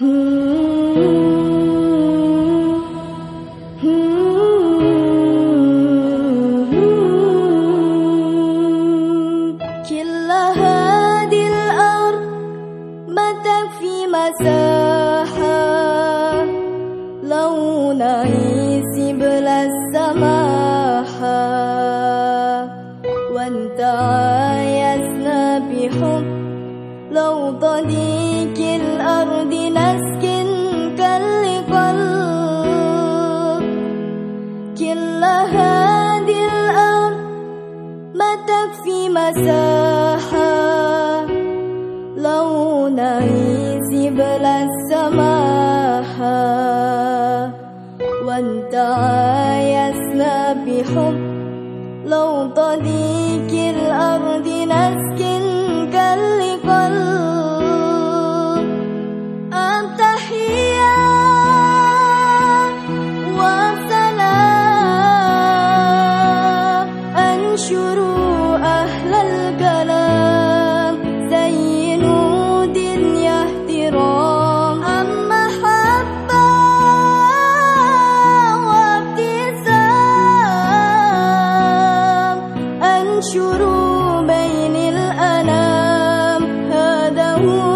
كل هذه الأرض ما تكفي مساحة لو نعيش بلا السماحة وانت عايزنا بحب لو ضليك الأرض نسكن كالقلب كل هذه الأرض ما تكفي مساحة. لو نعيش بلا السماحة وأنت عايزنا بحب. لو ضليك الأرض Lord.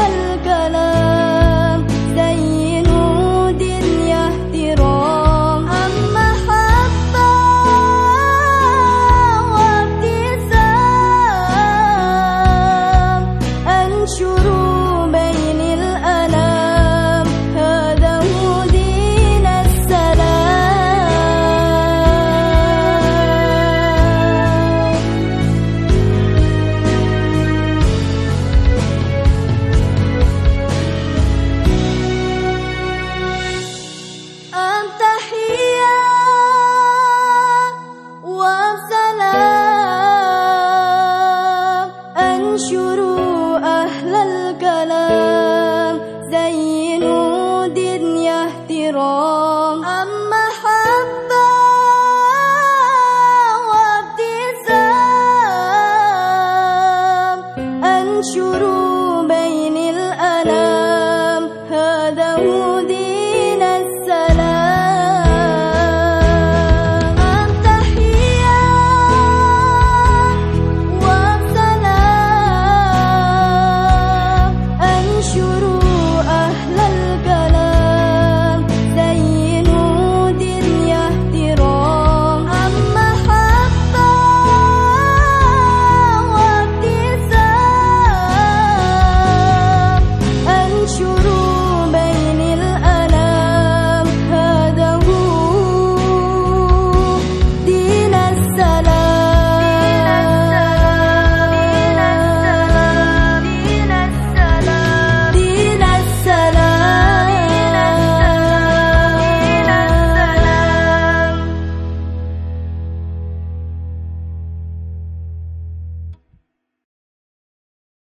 ಬಹುದೇ